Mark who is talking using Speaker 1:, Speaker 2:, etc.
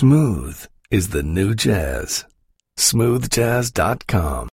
Speaker 1: Smooth is the new jazz. SmoothJazz.com